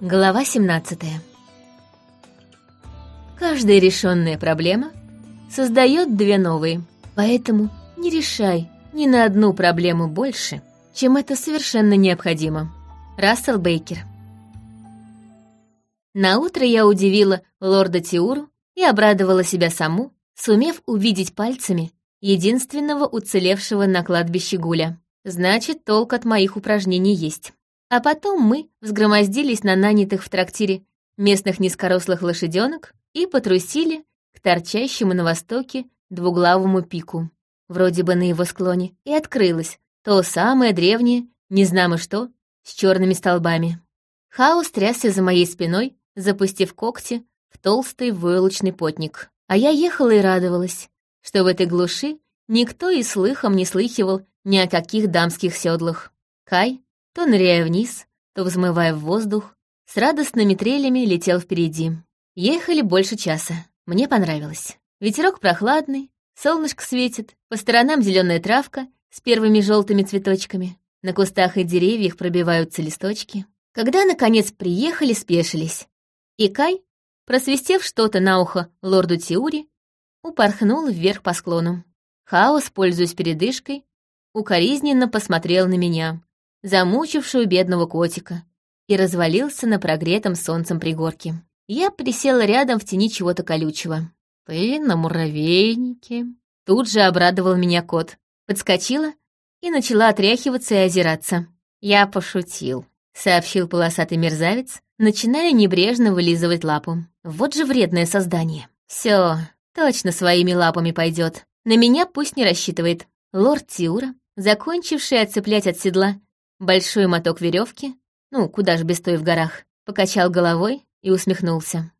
Глава 17 Каждая решенная проблема создает две новые, поэтому не решай ни на одну проблему больше, чем это совершенно необходимо. Рассел Бейкер На утро я удивила лорда Тиуру и обрадовала себя саму, сумев увидеть пальцами единственного уцелевшего на кладбище гуля. Значит, толк от моих упражнений есть. А потом мы взгромоздились на нанятых в трактире местных низкорослых лошаденок и потрусили к торчащему на востоке двуглавому пику. Вроде бы на его склоне и открылось то самое древнее, не знамо что, с черными столбами. Хаос трясся за моей спиной, запустив когти в толстый войлочный потник. А я ехала и радовалась, что в этой глуши никто и слыхом не слыхивал ни о каких дамских седлах. Кай, то ныряя вниз, то взмывая в воздух, с радостными трелями летел впереди. Ехали больше часа. Мне понравилось. Ветерок прохладный, солнышко светит, по сторонам зеленая травка с первыми желтыми цветочками. На кустах и деревьях пробиваются листочки. Когда, наконец, приехали, спешились. И Кай, просвистев что-то на ухо лорду Тиури, упорхнул вверх по склону. Хаос, пользуясь передышкой, укоризненно посмотрел на меня, замучившую бедного котика, и развалился на прогретом солнцем пригорке. Я присела рядом в тени чего-то колючего. «Ты на муравейнике?» Тут же обрадовал меня кот. Подскочила и начала отряхиваться и озираться. «Я пошутил», — сообщил полосатый мерзавец, начиная небрежно вылизывать лапу. «Вот же вредное создание. Все, точно своими лапами пойдет. На меня пусть не рассчитывает». Лорд Тиура, закончивший отцеплять от седла большой моток веревки, ну, куда ж без той в горах, покачал головой и усмехнулся.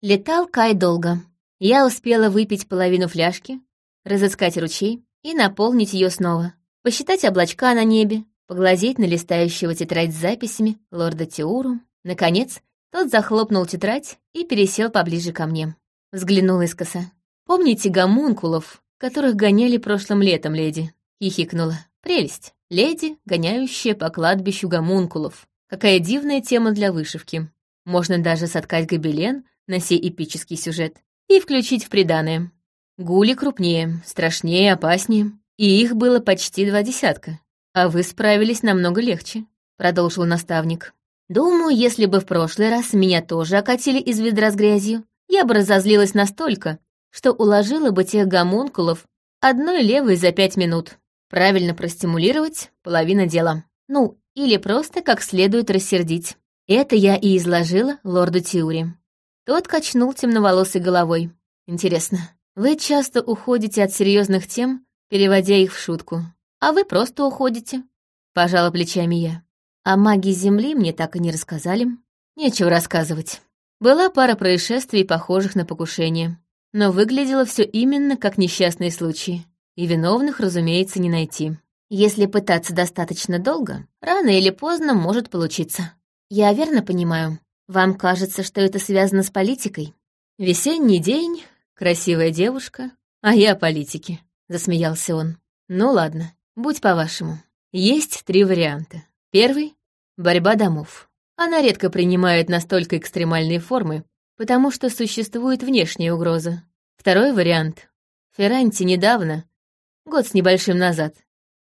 Летал Кай долго. Я успела выпить половину фляжки, разыскать ручей и наполнить ее снова, посчитать облачка на небе, поглазеть на листающего тетрадь с записями лорда Теуру. Наконец, тот захлопнул тетрадь и пересел поближе ко мне. Взглянул искоса. «Помните гомункулов, которых гоняли прошлым летом, леди?» — хихикнула. «Прелесть. Леди, гоняющая по кладбищу гомункулов. Какая дивная тема для вышивки. Можно даже соткать гобелен на сей эпический сюжет и включить в приданое. Гули крупнее, страшнее, опаснее, и их было почти два десятка. А вы справились намного легче, продолжил наставник. Думаю, если бы в прошлый раз меня тоже окатили из ведра с грязью, я бы разозлилась настолько, что уложила бы тех гомункулов одной левой за пять минут. Правильно простимулировать — половина дела. Ну, или просто как следует рассердить. Это я и изложила лорду Тиури. Тот качнул темноволосой головой. Интересно, вы часто уходите от серьезных тем, переводя их в шутку. А вы просто уходите. Пожала плечами я. А маги Земли мне так и не рассказали. Нечего рассказывать. Была пара происшествий, похожих на покушение. Но выглядело все именно как несчастные случаи. И виновных, разумеется, не найти. Если пытаться достаточно долго, рано или поздно может получиться. Я верно понимаю? Вам кажется, что это связано с политикой? Весенний день, красивая девушка, а я о политике, засмеялся он. Ну ладно, будь по-вашему. Есть три варианта. Первый — борьба домов. Она редко принимает настолько экстремальные формы, потому что существует внешняя угроза. Второй вариант. Ферранти недавно, год с небольшим назад,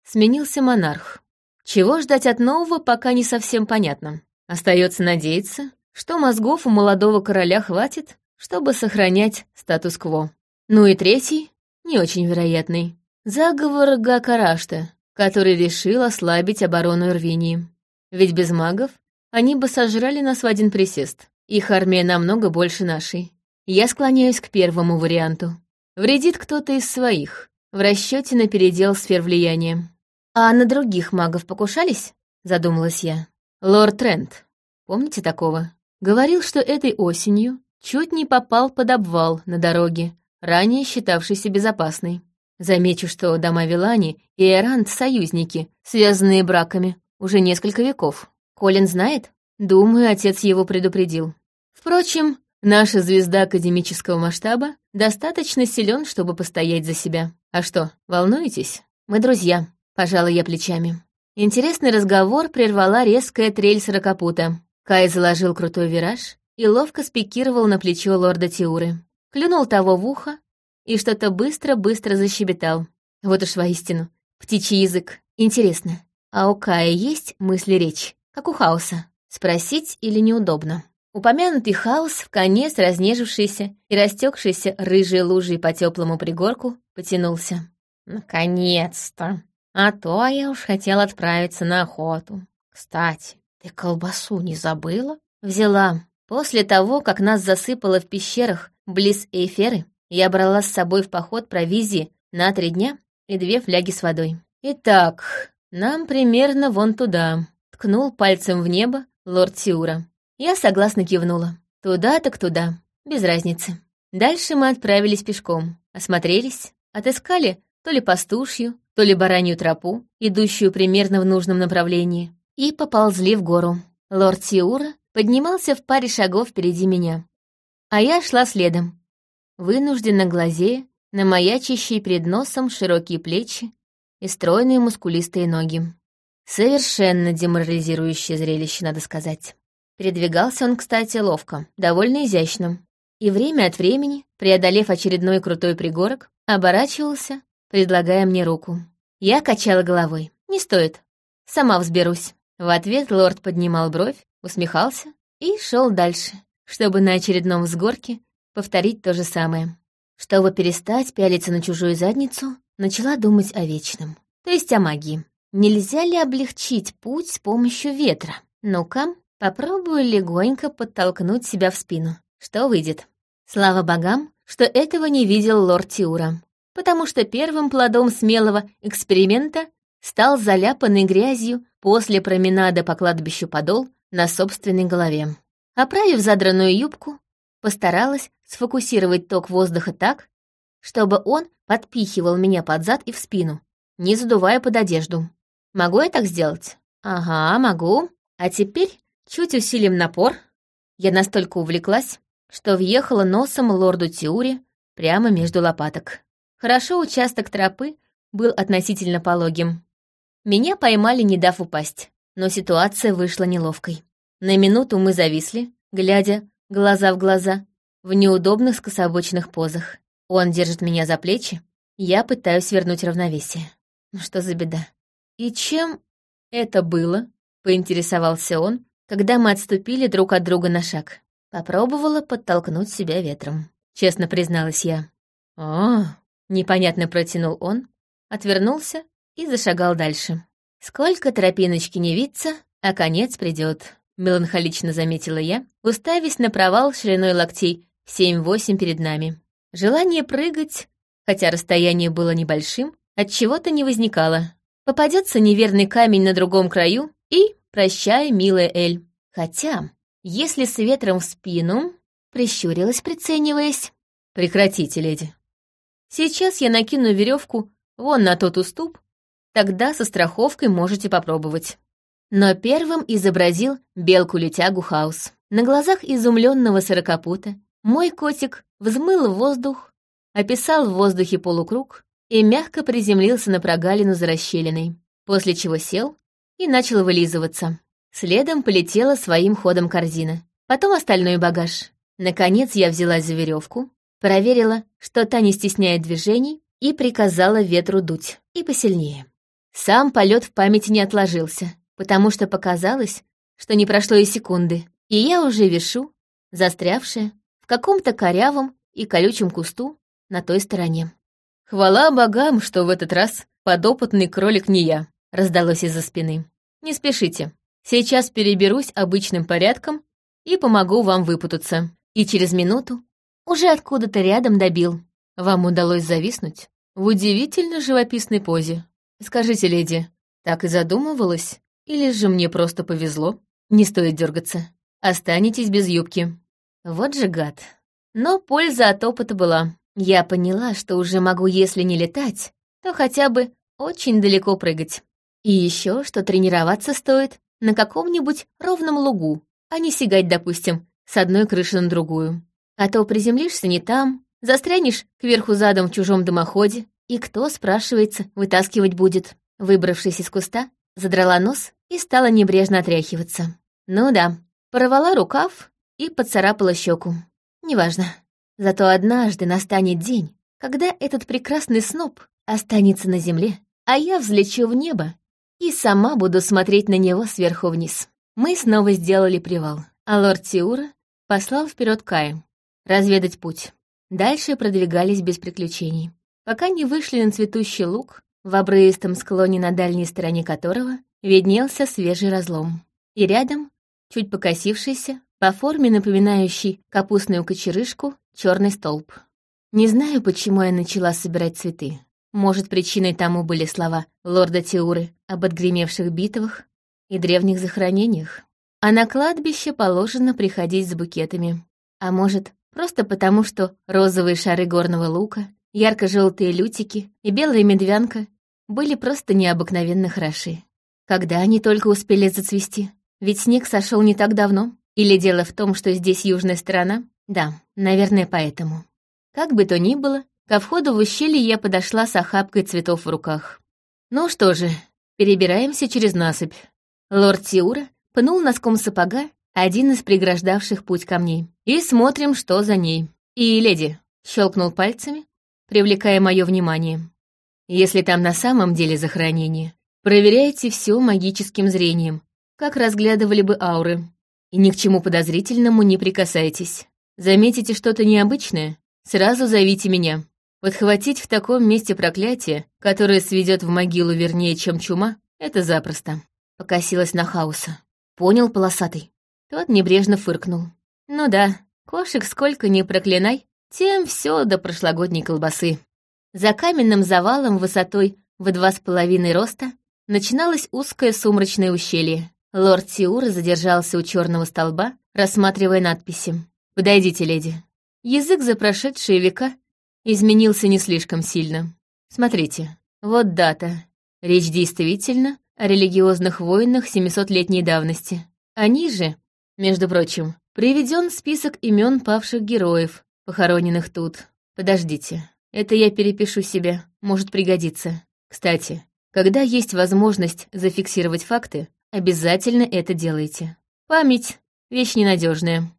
Сменился монарх. Чего ждать от нового, пока не совсем понятно. Остается надеяться, что мозгов у молодого короля хватит, чтобы сохранять статус-кво. Ну и третий, не очень вероятный, заговор Гакарашта, который решил ослабить оборону Ирвинии. Ведь без магов они бы сожрали нас в один присест. Их армия намного больше нашей. Я склоняюсь к первому варианту. Вредит кто-то из своих, в расчете на передел сфер влияния. «А на других магов покушались?» — задумалась я. «Лорд Трент, помните такого? Говорил, что этой осенью чуть не попал под обвал на дороге, ранее считавшийся безопасной. Замечу, что дома Вилани и Эрант — союзники, связанные браками, уже несколько веков. Колин знает? Думаю, отец его предупредил. Впрочем, наша звезда академического масштаба достаточно силен, чтобы постоять за себя. А что, волнуетесь? Мы друзья. Пожала я плечами. Интересный разговор прервала резкая трель сорокопута. Кай заложил крутой вираж и ловко спикировал на плечо лорда Тиуры. Клюнул того в ухо и что-то быстро-быстро защебетал. Вот уж воистину, птичий язык. Интересно, а у Кая есть мысли-речь, как у Хаоса? Спросить или неудобно? Упомянутый хаос, в конец разнежившийся и растекшийся рыжей лужей по теплому пригорку, потянулся. «Наконец-то! А то я уж хотел отправиться на охоту. Кстати, ты колбасу не забыла?» «Взяла. После того, как нас засыпало в пещерах близ Эйферы, я брала с собой в поход провизии на три дня и две фляги с водой. Итак, нам примерно вон туда», — ткнул пальцем в небо лорд Сиура. Я согласно кивнула. Туда так туда, без разницы. Дальше мы отправились пешком, осмотрелись, отыскали то ли пастушью, то ли баранью тропу, идущую примерно в нужном направлении, и поползли в гору. Лорд Сиура поднимался в паре шагов впереди меня, а я шла следом, вынужденно глазея на маячащие перед носом широкие плечи и стройные мускулистые ноги. Совершенно деморализирующее зрелище, надо сказать. Передвигался он, кстати, ловко, довольно изящно. И время от времени, преодолев очередной крутой пригорок, оборачивался, предлагая мне руку. Я качала головой. «Не стоит. Сама взберусь». В ответ лорд поднимал бровь, усмехался и шел дальше, чтобы на очередном взгорке повторить то же самое. Чтобы перестать пялиться на чужую задницу, начала думать о вечном, то есть о магии. Нельзя ли облегчить путь с помощью ветра? Ну-ка, попробую легонько подтолкнуть себя в спину. Что выйдет? Слава богам, что этого не видел лорд Тиура, потому что первым плодом смелого эксперимента стал заляпанный грязью после променада по кладбищу подол на собственной голове. Оправив задранную юбку, постаралась сфокусировать ток воздуха так, чтобы он подпихивал меня под зад и в спину, не задувая под одежду. Могу я так сделать? Ага, могу. А теперь чуть усилим напор. Я настолько увлеклась, что въехала носом лорду Тиури прямо между лопаток. Хорошо участок тропы был относительно пологим. Меня поймали, не дав упасть, но ситуация вышла неловкой. На минуту мы зависли, глядя глаза в глаза, в неудобных скособочных позах. Он держит меня за плечи, я пытаюсь вернуть равновесие. Ну что за беда? «И чем это было?» — поинтересовался он, когда мы отступили друг от друга на шаг. Попробовала подтолкнуть себя ветром. Честно призналась я. «О!» — непонятно протянул он, отвернулся и зашагал дальше. «Сколько тропиночки не виться, а конец придет», — меланхолично заметила я, уставясь на провал шириной локтей семь-восемь перед нами. Желание прыгать, хотя расстояние было небольшим, от чего то не возникало. Попадется неверный камень на другом краю и прощай, милая Эль. Хотя, если с ветром в спину, прищурилась, прицениваясь. Прекратите, леди. Сейчас я накину веревку вон на тот уступ, тогда со страховкой можете попробовать. Но первым изобразил белку-летягу Хаус. На глазах изумленного сорокопута мой котик взмыл в воздух, описал в воздухе полукруг и мягко приземлился на прогалину за расщелиной, после чего сел и начал вылизываться. Следом полетела своим ходом корзина, потом остальной багаж. Наконец я взялась за веревку, проверила, что та не стесняет движений, и приказала ветру дуть, и посильнее. Сам полет в памяти не отложился, потому что показалось, что не прошло и секунды, и я уже вешу, застрявшая в каком-то корявом и колючем кусту на той стороне. «Хвала богам, что в этот раз подопытный кролик не я», — раздалось из-за спины. «Не спешите. Сейчас переберусь обычным порядком и помогу вам выпутаться. И через минуту уже откуда-то рядом добил. Вам удалось зависнуть в удивительно живописной позе. Скажите, леди, так и задумывалась? Или же мне просто повезло? Не стоит дергаться. Останетесь без юбки. Вот же гад. Но польза от опыта была. Я поняла, что уже могу, если не летать, то хотя бы очень далеко прыгать. И еще, что тренироваться стоит на каком-нибудь ровном лугу, а не сигать, допустим, с одной крыши на другую. А то приземлишься не там, застрянешь кверху задом в чужом дымоходе, и кто, спрашивается, вытаскивать будет. Выбравшись из куста, задрала нос и стала небрежно отряхиваться. Ну да, Порвала рукав и поцарапала щеку. Неважно. Зато однажды настанет день, когда этот прекрасный сноп останется на земле, а я взлечу в небо и сама буду смотреть на него сверху вниз. Мы снова сделали привал, а лорд Тиура послал вперед Кая разведать путь. Дальше продвигались без приключений, пока не вышли на цветущий луг, в обрывистом склоне на дальней стороне которого виднелся свежий разлом. И рядом, чуть покосившийся, по форме напоминающий капустную кочерышку, черный столб. Не знаю, почему я начала собирать цветы. Может, причиной тому были слова лорда Тиуры об отгремевших битвах и древних захоронениях. А на кладбище положено приходить с букетами. А может, просто потому, что розовые шары горного лука, ярко-желтые лютики и белая медвянка были просто необыкновенно хороши. Когда они только успели зацвести? Ведь снег сошел не так давно. Или дело в том, что здесь южная сторона? Да, наверное, поэтому. Как бы то ни было, ко входу в ущелье я подошла с охапкой цветов в руках. Ну что же, перебираемся через насыпь. Лорд Тиура пнул носком сапога один из преграждавших путь камней. И смотрим, что за ней. И, леди, щелкнул пальцами, привлекая мое внимание. Если там на самом деле захоронение, проверяйте все магическим зрением, как разглядывали бы ауры. И ни к чему подозрительному не прикасайтесь. Заметите что-то необычное, сразу зовите меня. Подхватить в таком месте проклятие, которое сведет в могилу вернее, чем чума, это запросто. Покосилась на хаоса. Понял, полосатый. Тот небрежно фыркнул. Ну да, кошек сколько ни проклинай, тем все до прошлогодней колбасы. За каменным завалом высотой в два с половиной роста начиналось узкое сумрачное ущелье. Лорд Тиура задержался у черного столба, рассматривая надписи. «Подойдите, леди». Язык за прошедшие века изменился не слишком сильно. Смотрите, вот дата. Речь действительно о религиозных войнах 700-летней давности. А ниже, между прочим, приведен список имен павших героев, похороненных тут. Подождите, это я перепишу себе, может пригодиться. Кстати, когда есть возможность зафиксировать факты, обязательно это делайте. Память — вещь ненадежная.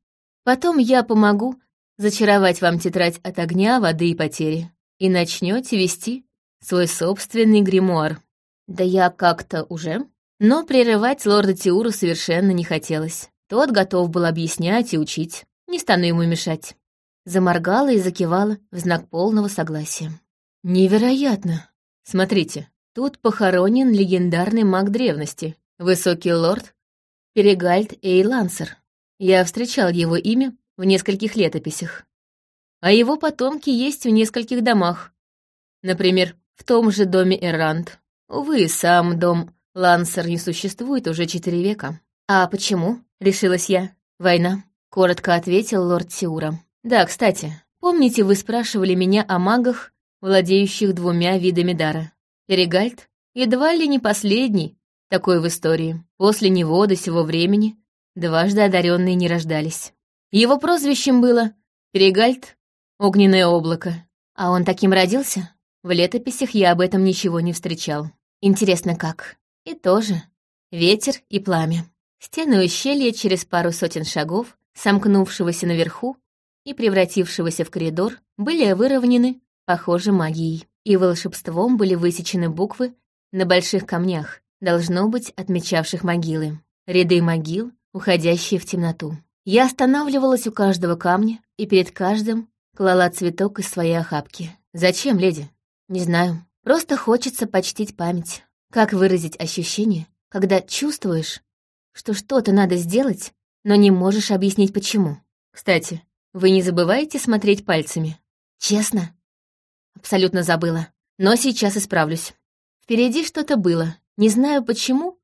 Потом я помогу зачаровать вам тетрадь от огня, воды и потери, и начнете вести свой собственный гримуар. Да я как-то уже. Но прерывать лорда Тиуру совершенно не хотелось. Тот готов был объяснять и учить. Не стану ему мешать. Заморгала и закивала в знак полного согласия. Невероятно! Смотрите, тут похоронен легендарный маг древности, высокий лорд Перегальд Эйлансер. Я встречал его имя в нескольких летописях. А его потомки есть в нескольких домах. Например, в том же доме Эрант. Увы, сам дом Лансер не существует уже четыре века. А почему? Решилась я. Война. Коротко ответил лорд Сиура. Да, кстати, помните, вы спрашивали меня о магах, владеющих двумя видами дара? Перегальд едва ли не последний такой в истории. После него до сего времени дважды одаренные не рождались. Его прозвищем было Перегальд — Огненное облако. А он таким родился? В летописях я об этом ничего не встречал. Интересно, как? И тоже. Ветер и пламя. Стены ущелья через пару сотен шагов, сомкнувшегося наверху и превратившегося в коридор, были выровнены, похоже, магией. И волшебством были высечены буквы на больших камнях, должно быть, отмечавших могилы. Ряды могил, уходящие в темноту. Я останавливалась у каждого камня и перед каждым клала цветок из своей охапки. Зачем, леди? Не знаю. Просто хочется почтить память. Как выразить ощущение, когда чувствуешь, что что-то надо сделать, но не можешь объяснить почему? Кстати, вы не забываете смотреть пальцами? Честно? Абсолютно забыла. Но сейчас исправлюсь. Впереди что-то было. Не знаю почему,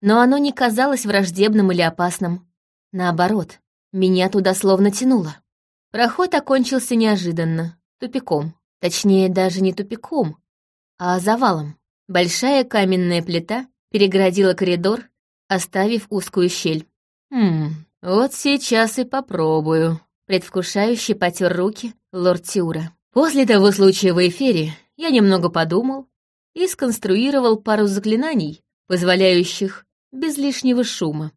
но оно не казалось враждебным или опасным. Наоборот, меня туда словно тянуло. Проход окончился неожиданно, тупиком. Точнее, даже не тупиком, а завалом. Большая каменная плита перегородила коридор, оставив узкую щель. «Хм, вот сейчас и попробую», — предвкушающе потер руки лорд Тиура. После того случая в эфире я немного подумал и сконструировал пару заклинаний, позволяющих без лишнего шума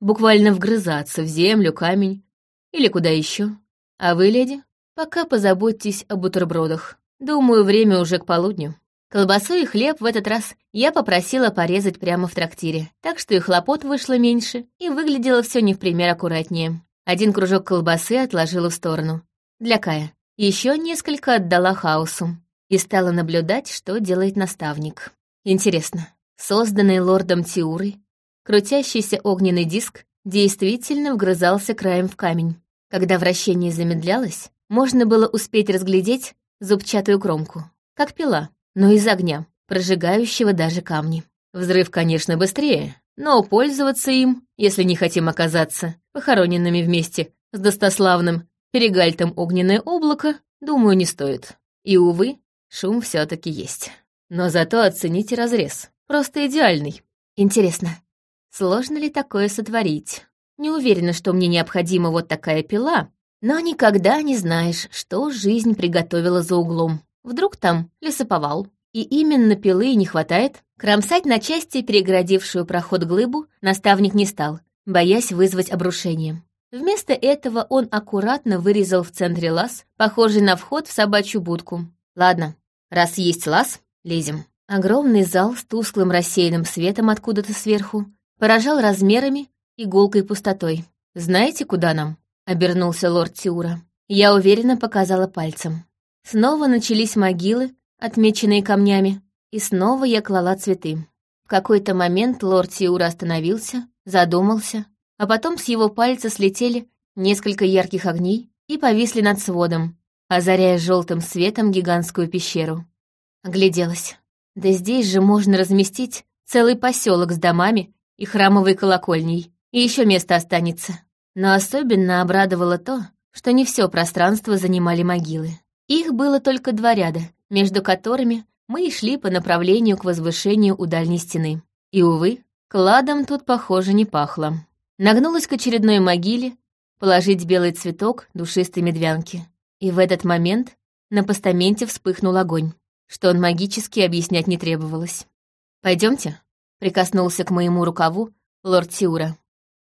буквально вгрызаться в землю, камень или куда еще. А вы, леди, пока позаботьтесь о бутербродах. Думаю, время уже к полудню. Колбасу и хлеб в этот раз я попросила порезать прямо в трактире, так что и хлопот вышло меньше, и выглядело все не в пример аккуратнее. Один кружок колбасы отложила в сторону. Для Кая. Еще несколько отдала хаосу. И стала наблюдать, что делает наставник. Интересно, созданный лордом Тиурой, крутящийся огненный диск действительно вгрызался краем в камень. Когда вращение замедлялось, можно было успеть разглядеть зубчатую кромку, как пила но из огня, прожигающего даже камни. Взрыв, конечно, быстрее, но пользоваться им, если не хотим оказаться похороненными вместе с достославным перегальтом огненное облако, думаю, не стоит. И, увы, шум все таки есть. Но зато оцените разрез. Просто идеальный. Интересно, сложно ли такое сотворить? Не уверена, что мне необходима вот такая пила, но никогда не знаешь, что жизнь приготовила за углом. Вдруг там лесоповал. И именно пилы не хватает. Кромсать на части перегородившую проход глыбу наставник не стал, боясь вызвать обрушение. Вместо этого он аккуратно вырезал в центре лаз, похожий на вход в собачью будку. Ладно, раз есть лаз, лезем. Огромный зал с тусклым рассеянным светом откуда-то сверху поражал размерами и гулкой пустотой. «Знаете, куда нам?» — обернулся лорд Тиура. Я уверенно показала пальцем. Снова начались могилы, отмеченные камнями, и снова я клала цветы. В какой-то момент лорд Сиура остановился, задумался, а потом с его пальца слетели несколько ярких огней и повисли над сводом, озаряя желтым светом гигантскую пещеру. Огляделась. Да здесь же можно разместить целый поселок с домами и храмовой колокольней, и еще место останется. Но особенно обрадовало то, что не все пространство занимали могилы. Их было только два ряда, между которыми мы и шли по направлению к возвышению у дальней стены. И, увы, кладом тут, похоже, не пахло. Нагнулась к очередной могиле, положить белый цветок душистой медвянки. И в этот момент на постаменте вспыхнул огонь, что он магически объяснять не требовалось. Пойдемте, прикоснулся к моему рукаву лорд Тиура.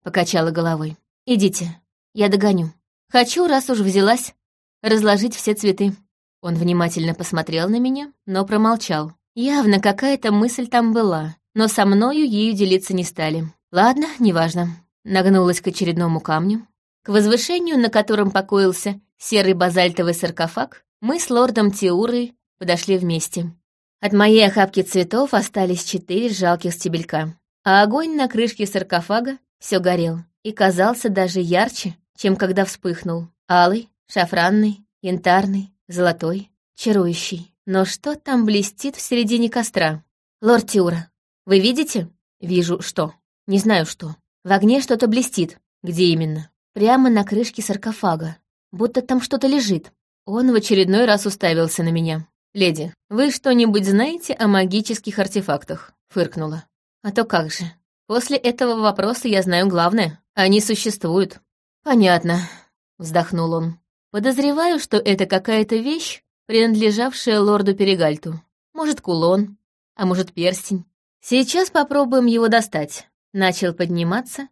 Покачала головой. «Идите, я догоню. Хочу, раз уж взялась, разложить все цветы. Он внимательно посмотрел на меня, но промолчал. Явно какая-то мысль там была, но со мною ею делиться не стали. Ладно, неважно. Нагнулась к очередному камню. К возвышению, на котором покоился серый базальтовый саркофаг, мы с лордом Тиурой подошли вместе. От моей охапки цветов остались четыре жалких стебелька, а огонь на крышке саркофага все горел и казался даже ярче, чем когда вспыхнул. Алый, Шафранный, янтарный, золотой, чарующий. Но что там блестит в середине костра? Лорд Тиура, вы видите? Вижу, что. Не знаю, что. В огне что-то блестит. Где именно? Прямо на крышке саркофага. Будто там что-то лежит. Он в очередной раз уставился на меня. «Леди, вы что-нибудь знаете о магических артефактах?» — фыркнула. «А то как же. После этого вопроса я знаю главное. Они существуют». «Понятно», — вздохнул он. Подозреваю, что это какая-то вещь, принадлежавшая лорду Перегальту. Может, кулон, а может, перстень. Сейчас попробуем его достать. Начал подниматься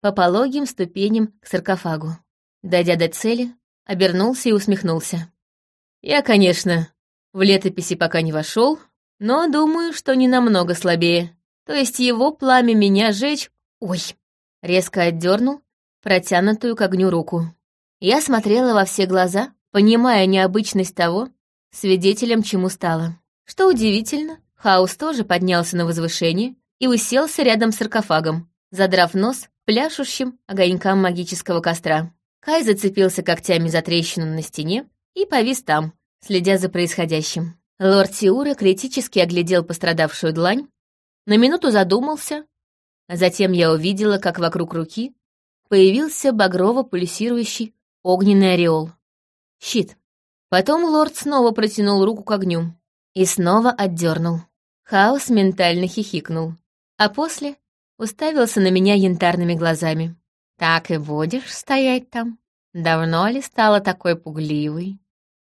по пологим ступеням к саркофагу. Дойдя до цели, обернулся и усмехнулся. Я, конечно, в летописи пока не вошел, но думаю, что не намного слабее. То есть его пламя меня жечь... Ой! Резко отдернул протянутую к огню руку. Я смотрела во все глаза, понимая необычность того, свидетелем чему стало. Что удивительно, Хаус тоже поднялся на возвышение и уселся рядом с саркофагом, задрав нос пляшущим огонькам магического костра. Кай зацепился когтями за трещину на стене и повис там, следя за происходящим. Лорд Сиура критически оглядел пострадавшую длань, на минуту задумался, а затем я увидела, как вокруг руки появился багрово-пульсирующий огненный ореол. Щит. Потом лорд снова протянул руку к огню и снова отдернул. Хаос ментально хихикнул, а после уставился на меня янтарными глазами. «Так и будешь стоять там? Давно ли стала такой пугливой?»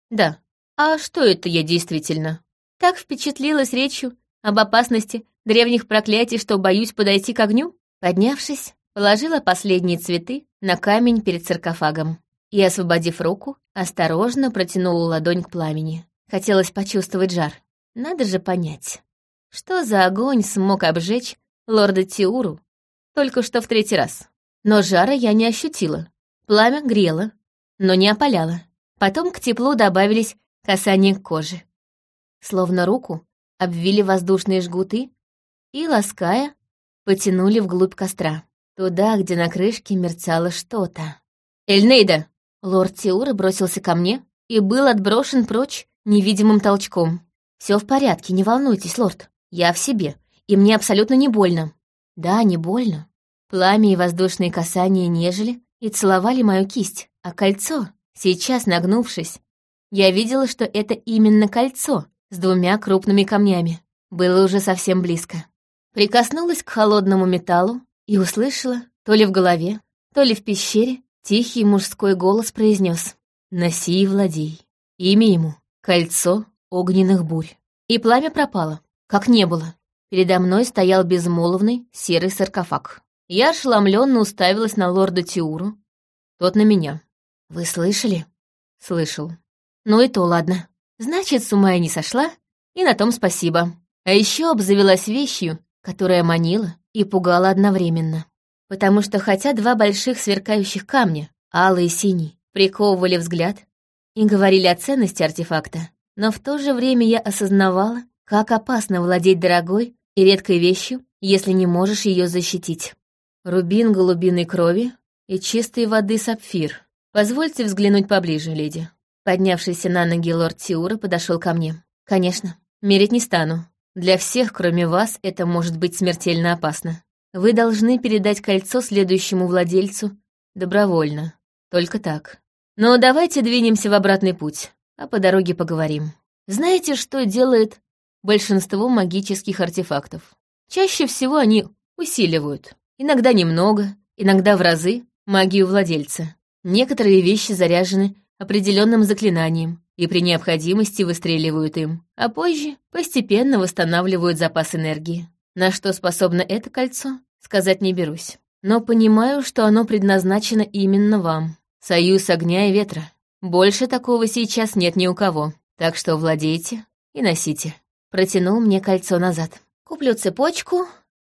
«Да. А что это я действительно?» Так впечатлилась речью об опасности древних проклятий, что боюсь подойти к огню? Поднявшись, положила последние цветы на камень перед саркофагом и, освободив руку, осторожно протянула ладонь к пламени. Хотелось почувствовать жар. Надо же понять, что за огонь смог обжечь лорда Тиуру только что в третий раз. Но жара я не ощутила. Пламя грело, но не опаляло. Потом к теплу добавились касания кожи. Словно руку обвили воздушные жгуты и, лаская, потянули вглубь костра, туда, где на крышке мерцало что-то. «Эльнейда!» Лорд Тиура бросился ко мне и был отброшен прочь невидимым толчком. Все в порядке, не волнуйтесь, лорд. Я в себе, и мне абсолютно не больно. Да, не больно. Пламя и воздушные касания нежели и целовали мою кисть, а кольцо, сейчас нагнувшись, я видела, что это именно кольцо с двумя крупными камнями. Было уже совсем близко. Прикоснулась к холодному металлу и услышала, то ли в голове, то ли в пещере, тихий мужской голос произнес: «Носи и владей». Имя ему — Кольцо огненных бурь. И пламя пропало, как не было. Передо мной стоял безмолвный серый саркофаг. Я ошеломленно уставилась на лорда Тиуру. Тот на меня. «Вы слышали?» «Слышал». «Ну и то ладно. Значит, с ума я не сошла, и на том спасибо. А еще обзавелась вещью, которая манила и пугала одновременно. Потому что хотя два больших сверкающих камня, алый и синий, приковывали взгляд и говорили о ценности артефакта, но в то же время я осознавала, как опасно владеть дорогой и редкой вещью, если не можешь ее защитить. Рубин голубиной крови и чистой воды сапфир. Позвольте взглянуть поближе, леди. Поднявшийся на ноги лорд Тиура подошел ко мне. Конечно, мерить не стану. Для всех, кроме вас, это может быть смертельно опасно. Вы должны передать кольцо следующему владельцу добровольно. Только так. Но давайте двинемся в обратный путь а по дороге поговорим. Знаете, что делает большинство магических артефактов? Чаще всего они усиливают. Иногда немного, иногда в разы магию владельца. Некоторые вещи заряжены определенным заклинанием и при необходимости выстреливают им, а позже постепенно восстанавливают запас энергии. На что способно это кольцо, сказать не берусь. Но понимаю, что оно предназначено именно вам. Союз огня и ветра. Больше такого сейчас нет ни у кого, так что владейте и носите. Протянул мне кольцо назад. Куплю цепочку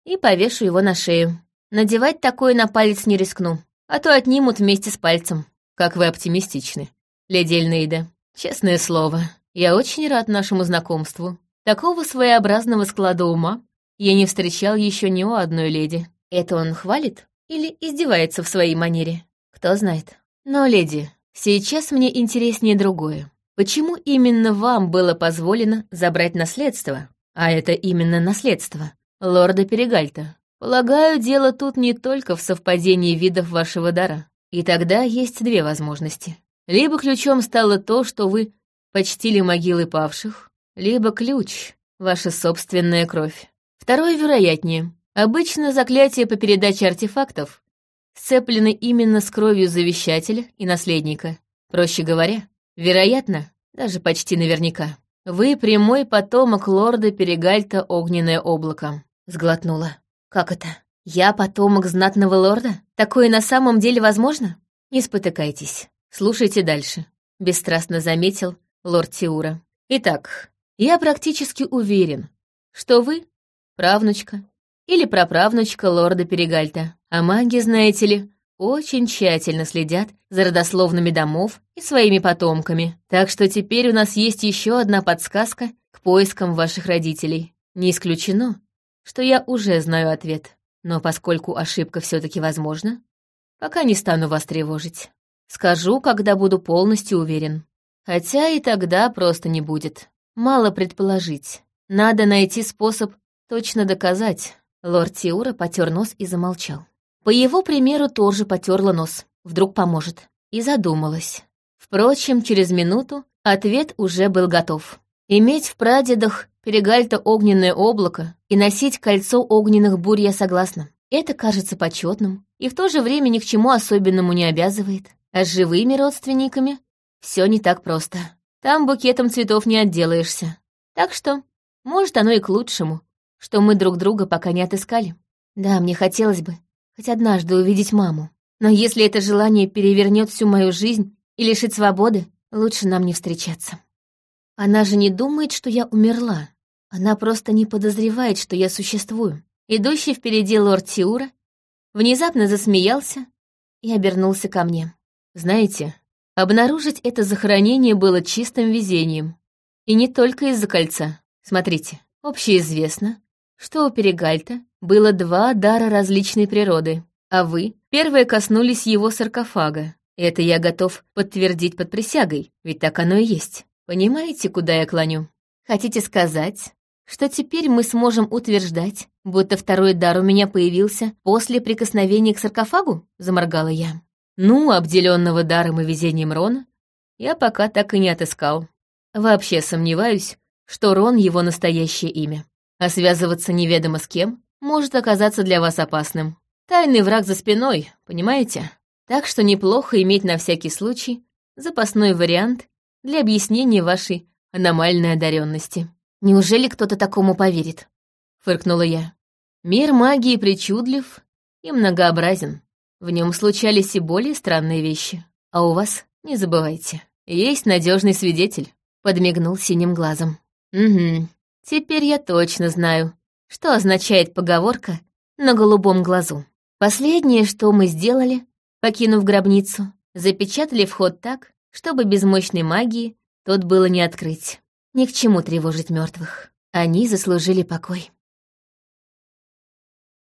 и повешу его на шею. Надевать такое на палец не рискну, а то отнимут вместе с пальцем. Как вы оптимистичны, леди Эльнейда. Честное слово, я очень рад нашему знакомству. Такого своеобразного склада ума я не встречал еще ни у одной леди. Это он хвалит или издевается в своей манере? Кто знает. Но, леди, Сейчас мне интереснее другое. Почему именно вам было позволено забрать наследство, а это именно наследство, лорда Перегальта? Полагаю, дело тут не только в совпадении видов вашего дара. И тогда есть две возможности. Либо ключом стало то, что вы почтили могилы павших, либо ключ — ваша собственная кровь. Второе вероятнее. Обычно заклятие по передаче артефактов сцеплены именно с кровью завещателя и наследника. Проще говоря, вероятно, даже почти наверняка. Вы прямой потомок лорда Перегальта Огненное облако. Сглотнула. Как это? Я потомок знатного лорда? Такое на самом деле возможно? Не спотыкайтесь. Слушайте дальше. Бесстрастно заметил лорд Тиура. Итак, я практически уверен, что вы — правнучка или праправнучка лорда Перегальта. А маги, знаете ли, очень тщательно следят за родословными домов и своими потомками. Так что теперь у нас есть еще одна подсказка к поискам ваших родителей. Не исключено, что я уже знаю ответ. Но поскольку ошибка все-таки возможна, пока не стану вас тревожить. Скажу, когда буду полностью уверен. Хотя и тогда просто не будет. Мало предположить. Надо найти способ точно доказать, Лорд Тиура потер нос и замолчал. По его примеру тоже потерла нос. Вдруг поможет. И задумалась. Впрочем, через минуту ответ уже был готов. Иметь в прадедах перегальто огненное облако и носить кольцо огненных бурь я согласна. Это кажется почетным и в то же время ни к чему особенному не обязывает. А с живыми родственниками все не так просто. Там букетом цветов не отделаешься. Так что, может, оно и к лучшему, что мы друг друга пока не отыскали. Да, мне хотелось бы, хоть однажды увидеть маму. Но если это желание перевернет всю мою жизнь и лишит свободы, лучше нам не встречаться. Она же не думает, что я умерла. Она просто не подозревает, что я существую. Идущий впереди лорд Тиура внезапно засмеялся и обернулся ко мне. Знаете, обнаружить это захоронение было чистым везением. И не только из-за кольца. Смотрите, общеизвестно, что у Перегальта было два дара различной природы, а вы первые коснулись его саркофага. Это я готов подтвердить под присягой, ведь так оно и есть. Понимаете, куда я клоню? Хотите сказать, что теперь мы сможем утверждать, будто второй дар у меня появился после прикосновения к саркофагу? Заморгала я. Ну, обделенного даром и везением Рона я пока так и не отыскал. Вообще сомневаюсь, что Рон — его настоящее имя. А связываться неведомо с кем может оказаться для вас опасным. Тайный враг за спиной, понимаете? Так что неплохо иметь на всякий случай запасной вариант для объяснения вашей аномальной одаренности. Неужели кто-то такому поверит? Фыркнула я. Мир магии причудлив и многообразен. В нем случались и более странные вещи. А у вас, не забывайте, есть надежный свидетель. Подмигнул синим глазом. Угу. Теперь я точно знаю, что означает поговорка на голубом глазу. Последнее, что мы сделали, покинув гробницу, запечатали вход так, чтобы без мощной магии тот было не открыть. Ни к чему тревожить мертвых. Они заслужили покой.